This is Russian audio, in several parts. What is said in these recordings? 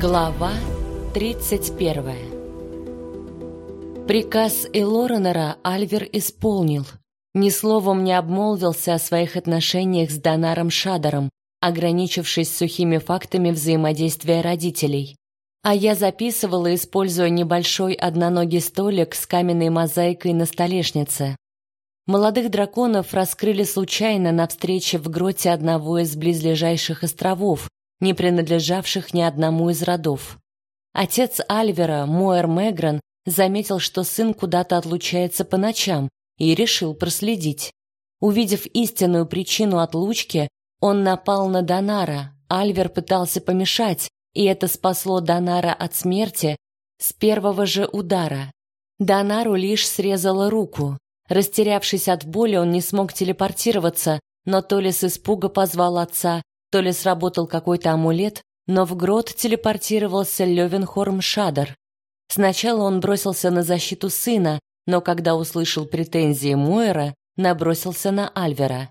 Глава 31 Приказ Элоренера Альвер исполнил. Ни словом не обмолвился о своих отношениях с Донаром Шадером, ограничившись сухими фактами взаимодействия родителей. А я записывала, используя небольшой одноногий столик с каменной мозаикой на столешнице. Молодых драконов раскрыли случайно на встрече в гроте одного из близлежащих островов, не принадлежавших ни одному из родов. Отец Альвера, Моэр Мегран, заметил, что сын куда-то отлучается по ночам, и решил проследить. Увидев истинную причину отлучки, он напал на Донара. Альвер пытался помешать, и это спасло Донара от смерти с первого же удара. Донару лишь срезала руку. Растерявшись от боли, он не смог телепортироваться, но то ли с испуга позвал отца, то ли сработал какой-то амулет, но в грот телепортировался Левенхорм Шадар. Сначала он бросился на защиту сына, но когда услышал претензии Мойера, набросился на Альвера.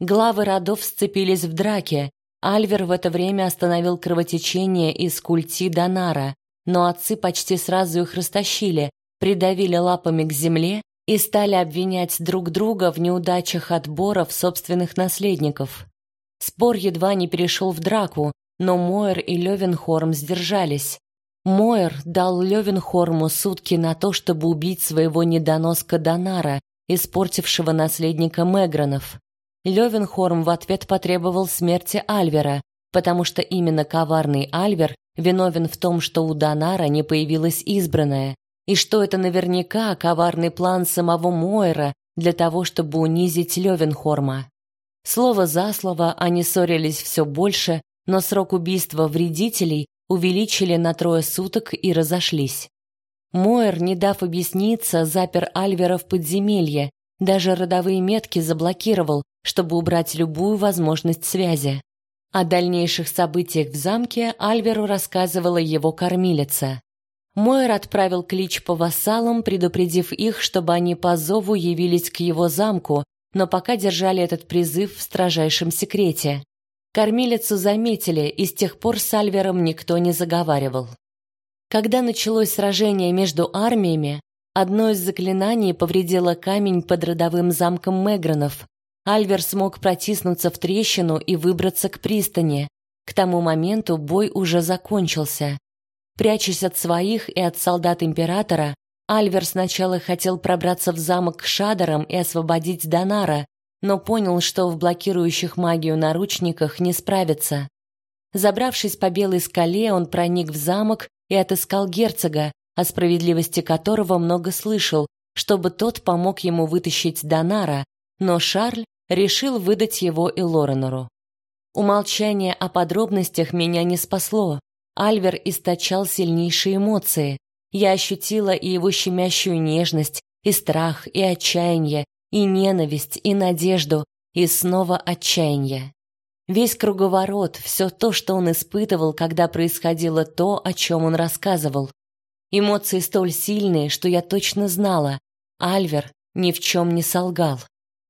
Главы родов сцепились в драке. Альвер в это время остановил кровотечение из культи Донара, но отцы почти сразу их растащили, придавили лапами к земле и стали обвинять друг друга в неудачах отборов собственных наследников. Спор едва не перешел в драку, но Мойер и Левенхорм сдержались. Мойер дал Левенхорму сутки на то, чтобы убить своего недоноска Донара, испортившего наследника Мегранов. Левенхорм в ответ потребовал смерти Альвера, потому что именно коварный Альвер виновен в том, что у Донара не появилась избранная, и что это наверняка коварный план самого Мойера для того, чтобы унизить Левенхорма. Слово за слово они ссорились все больше, но срок убийства вредителей увеличили на трое суток и разошлись. Мойер, не дав объясниться, запер Альвера в подземелье, даже родовые метки заблокировал, чтобы убрать любую возможность связи. О дальнейших событиях в замке Альверу рассказывала его кормилица. Мойер отправил клич по вассалам, предупредив их, чтобы они по зову явились к его замку, но пока держали этот призыв в строжайшем секрете. Кормилицу заметили, и с тех пор с Альвером никто не заговаривал. Когда началось сражение между армиями, одно из заклинаний повредило камень под родовым замком Мегранов. Альвер смог протиснуться в трещину и выбраться к пристани. К тому моменту бой уже закончился. Прячась от своих и от солдат императора, Альвер сначала хотел пробраться в замок к Шадерам и освободить Донара, но понял, что в блокирующих магию наручниках не справится. Забравшись по белой скале, он проник в замок и отыскал герцога, о справедливости которого много слышал, чтобы тот помог ему вытащить Донара, но Шарль решил выдать его и Лоренору. Умолчание о подробностях меня не спасло. Альвер источал сильнейшие эмоции. Я ощутила и его щемящую нежность, и страх, и отчаяние, и ненависть, и надежду, и снова отчаяние. Весь круговорот, все то, что он испытывал, когда происходило то, о чем он рассказывал. Эмоции столь сильные, что я точно знала, Альвер ни в чем не солгал.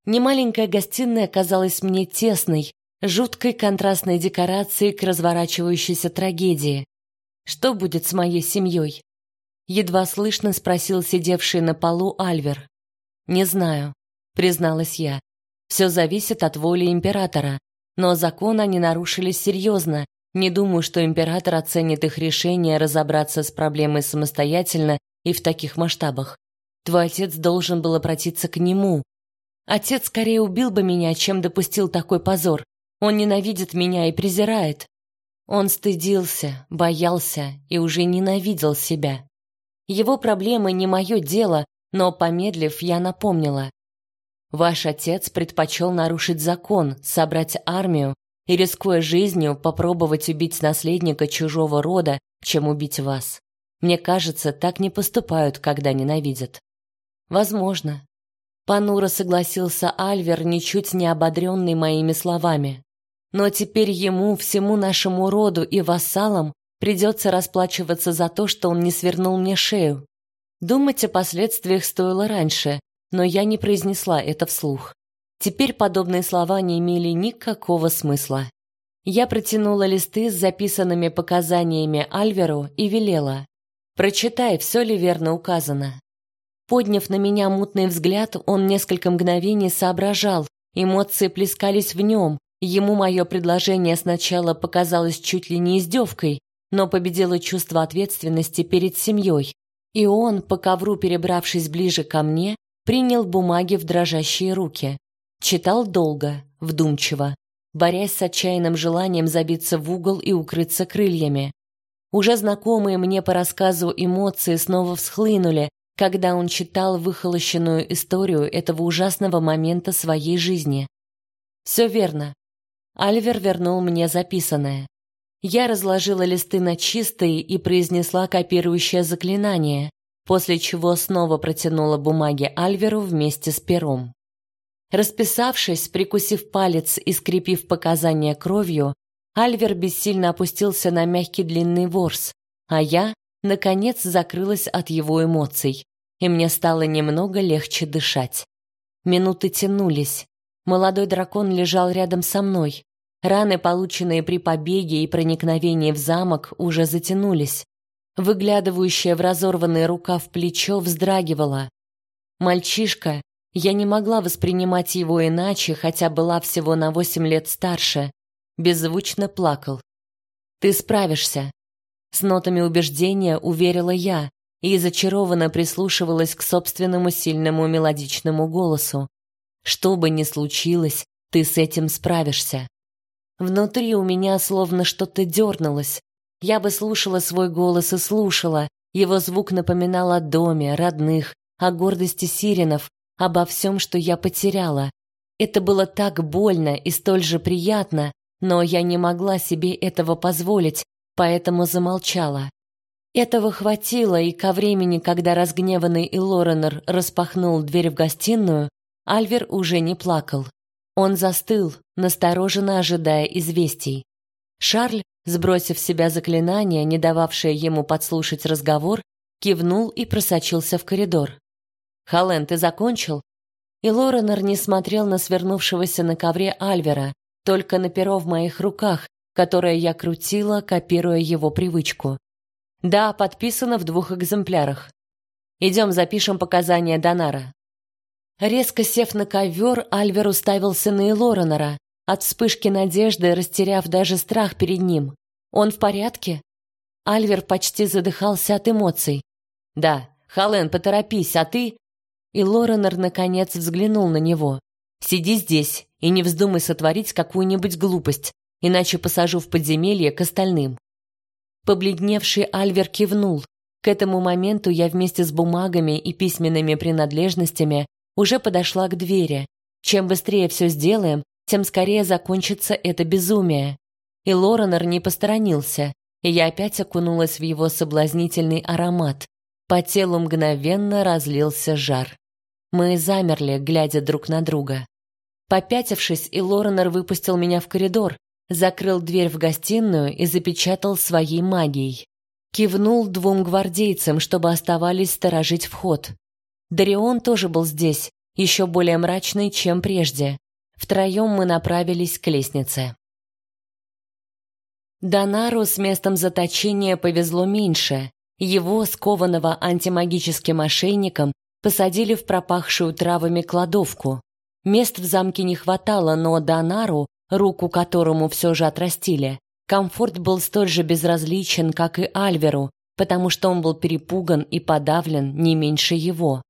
Немаленькая гостиная казалась мне тесной, жуткой контрастной декорацией к разворачивающейся трагедии. Что будет с моей семьей? Едва слышно спросил сидевший на полу Альвер. Не знаю, призналась я. Все зависит от воли императора, но закон они нарушили серьезно. Не думаю, что император оценит их решение разобраться с проблемой самостоятельно и в таких масштабах. Твой отец должен был обратиться к нему. Отец скорее убил бы меня, чем допустил такой позор. Он ненавидит меня и презирает. Он стыдился, боялся и уже ненавидел себя. Его проблемы не мое дело, но помедлив, я напомнила: Ваш отец предпочел нарушить закон, собрать армию и рискуя жизнью попробовать убить наследника чужого рода, чем убить вас. Мне кажется, так не поступают, когда ненавидят. Возможно. Панура согласился Альвер, ничуть не ободренный моими словами. Но теперь ему, всему нашему роду и вассалам Придется расплачиваться за то, что он не свернул мне шею. Думать о последствиях стоило раньше, но я не произнесла это вслух. Теперь подобные слова не имели никакого смысла. Я протянула листы с записанными показаниями Альверу и велела. «Прочитай, все ли верно указано». Подняв на меня мутный взгляд, он несколько мгновений соображал, эмоции плескались в нем. Ему мое предложение сначала показалось чуть ли не издевкой, но победило чувство ответственности перед семьей. И он, по ковру перебравшись ближе ко мне, принял бумаги в дрожащие руки. Читал долго, вдумчиво, борясь с отчаянным желанием забиться в угол и укрыться крыльями. Уже знакомые мне по рассказу эмоции снова всхлынули, когда он читал выхолощенную историю этого ужасного момента своей жизни. Все верно. Альвер вернул мне записанное. Я разложила листы на чистые и произнесла копирующее заклинание, после чего снова протянула бумаги Альверу вместе с пером. Расписавшись, прикусив палец и скрепив показания кровью, Альвер бессильно опустился на мягкий длинный ворс, а я, наконец, закрылась от его эмоций и мне стало немного легче дышать. Минуты тянулись. Молодой дракон лежал рядом со мной. Раны, полученные при побеге и проникновении в замок, уже затянулись. Выглядывающее в разорванный рукав плечо вздрагивало. Мальчишка, я не могла воспринимать его иначе, хотя была всего на восемь лет старше, беззвучно плакал. Ты справишься, с нотами убеждения уверила я, и зачарованно прислушивалась к собственному сильному мелодичному голосу. Что бы ни случилось, ты с этим справишься. Внутри у меня словно что-то дернулось. Я бы слушала свой голос и слушала. Его звук напоминал о доме, родных, о гордости сиренов, обо всем, что я потеряла. Это было так больно и столь же приятно, но я не могла себе этого позволить, поэтому замолчала. Этого хватило, и ко времени, когда разгневанный Илоренор распахнул дверь в гостиную, Альвер уже не плакал. Он застыл, настороженно ожидая известий. Шарль, сбросив с себя заклинание, не дававшее ему подслушать разговор, кивнул и просочился в коридор. «Холлен, ты закончил?» И Лоренор не смотрел на свернувшегося на ковре Альвера, только на перо в моих руках, которое я крутила, копируя его привычку. Да, подписано в двух экземплярах. Идем запишем показания Донара. Резко сев на ковер, Альвер уставился на Элоренора, от вспышки надежды растеряв даже страх перед ним. Он в порядке? Альвер почти задыхался от эмоций. Да, Хален, поторопись, а ты? И Лоренор наконец взглянул на него. Сиди здесь и не вздумай сотворить какую-нибудь глупость, иначе посажу в подземелье к остальным. Побледневший Альвер кивнул. К этому моменту я вместе с бумагами и письменными принадлежностями уже подошла к двери. Чем быстрее все сделаем, тем скорее закончится это безумие. И Лоренор не посторонился, и я опять окунулась в его соблазнительный аромат. По телу мгновенно разлился жар. Мы замерли, глядя друг на друга. Попятившись, и Лоренор выпустил меня в коридор, закрыл дверь в гостиную и запечатал своей магией. Кивнул двум гвардейцам, чтобы оставались сторожить вход. Дарион тоже был здесь, еще более мрачный, чем прежде. Втроем мы направились к лестнице. Донару с местом заточения повезло меньше. Его, скованного антимагическим ошейником, посадили в пропахшую травами кладовку. Мест в замке не хватало, но Донару руку которому все же отрастили. Комфорт был столь же безразличен, как и Альверу, потому что он был перепуган и подавлен не меньше его.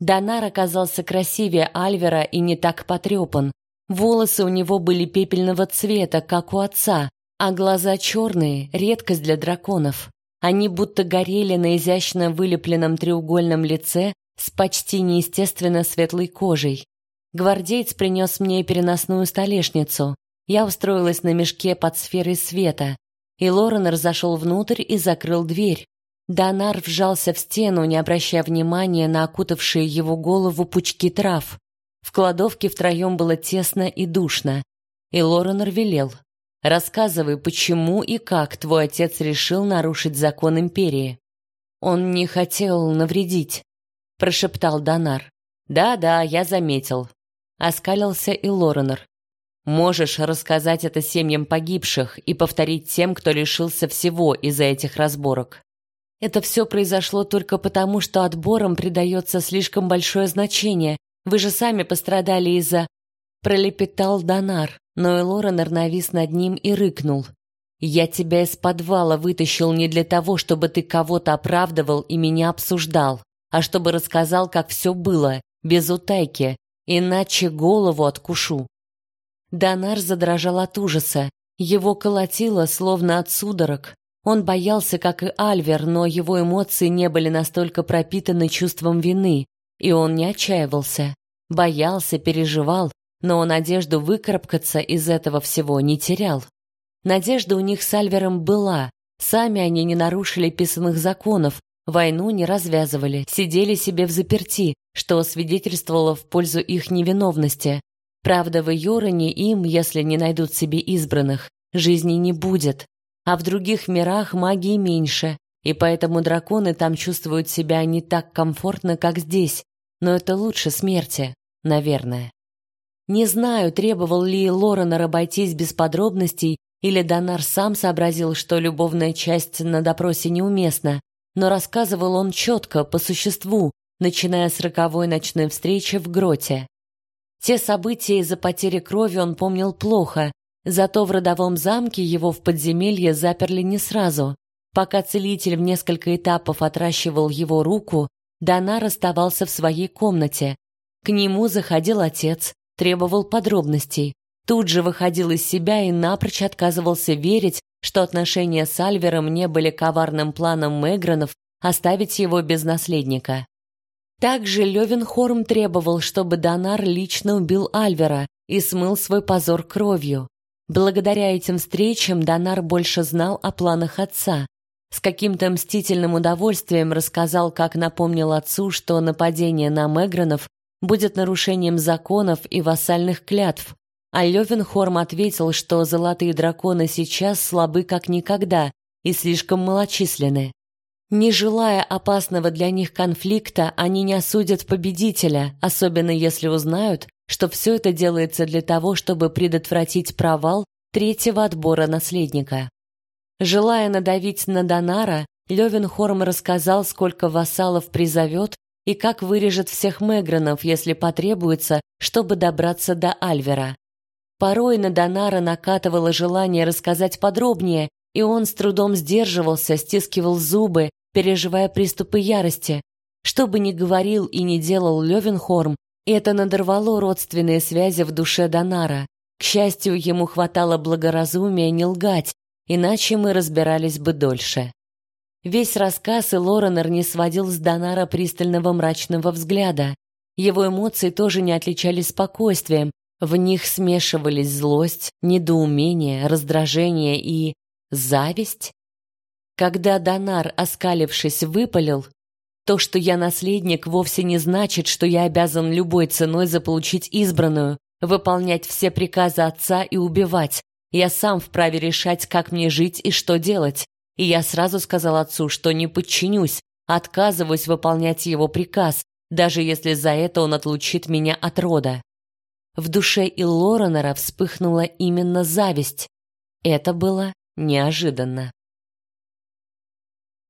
Донар оказался красивее Альвера и не так потрепан. Волосы у него были пепельного цвета, как у отца, а глаза черные, редкость для драконов. Они будто горели на изящно вылепленном треугольном лице с почти неестественно светлой кожей. Гвардеец принес мне переносную столешницу. Я устроилась на мешке под сферой света, и Лоренор зашел внутрь и закрыл дверь. Донар вжался в стену, не обращая внимания на окутавшие его голову пучки трав. В кладовке втроем было тесно и душно. И Лоренор велел: "Рассказывай, почему и как твой отец решил нарушить закон империи". Он не хотел навредить, прошептал Донар. "Да-да, я заметил оскалился и Лоренор. Можешь рассказать это семьям погибших и повторить тем, кто лишился всего из-за этих разборок. Это все произошло только потому, что отборам придается слишком большое значение. Вы же сами пострадали из-за... Пролепетал Донар, но и Лоренор навис над ним и рыкнул. «Я тебя из подвала вытащил не для того, чтобы ты кого-то оправдывал и меня обсуждал, а чтобы рассказал, как все было, без утайки, иначе голову откушу». Донар задрожал от ужаса. Его колотило, словно от судорог. Он боялся, как и Альвер, но его эмоции не были настолько пропитаны чувством вины, и он не отчаивался. Боялся, переживал, но надежду выкарабкаться из этого всего не терял. Надежда у них с Альвером была. Сами они не нарушили писанных законов, войну не развязывали, сидели себе в заперти, что свидетельствовало в пользу их невиновности. Правда, в Йороне им, если не найдут себе избранных, жизни не будет. А в других мирах магии меньше, и поэтому драконы там чувствуют себя не так комфортно, как здесь. Но это лучше смерти, наверное. Не знаю, требовал ли Лоренор обойтись без подробностей, или Донар сам сообразил, что любовная часть на допросе неуместна, но рассказывал он четко, по существу, начиная с роковой ночной встречи в гроте. Те события из-за потери крови он помнил плохо, зато в родовом замке его в подземелье заперли не сразу. Пока целитель в несколько этапов отращивал его руку, Донар оставался в своей комнате. К нему заходил отец, требовал подробностей. Тут же выходил из себя и напрочь отказывался верить, что отношения с Альвером не были коварным планом Мегранов оставить его без наследника. Также Левенхорм требовал, чтобы Донар лично убил Альвера и смыл свой позор кровью. Благодаря этим встречам Донар больше знал о планах отца. С каким-то мстительным удовольствием рассказал, как напомнил отцу, что нападение на Мегранов будет нарушением законов и вассальных клятв. А Левенхорм ответил, что золотые драконы сейчас слабы как никогда и слишком малочисленны. Не желая опасного для них конфликта, они не осудят победителя, особенно если узнают, что все это делается для того, чтобы предотвратить провал третьего отбора наследника. Желая надавить на Донара, Левенхорм рассказал, сколько вассалов призовет и как вырежет всех Мегранов, если потребуется, чтобы добраться до Альвера. Порой на Донара накатывало желание рассказать подробнее, и он с трудом сдерживался, стискивал зубы, переживая приступы ярости. Что бы ни говорил и не делал Левенхорм, это надорвало родственные связи в душе Донара. К счастью, ему хватало благоразумия не лгать, иначе мы разбирались бы дольше. Весь рассказ и Лоренор не сводил с Донара пристального мрачного взгляда. Его эмоции тоже не отличались спокойствием, в них смешивались злость, недоумение, раздражение и зависть. Когда Донар, оскалившись, выпалил, то, что я наследник, вовсе не значит, что я обязан любой ценой заполучить избранную, выполнять все приказы отца и убивать. Я сам вправе решать, как мне жить и что делать. И я сразу сказал отцу, что не подчинюсь, отказываюсь выполнять его приказ, даже если за это он отлучит меня от рода. В душе Иллоренера вспыхнула именно зависть. Это было неожиданно.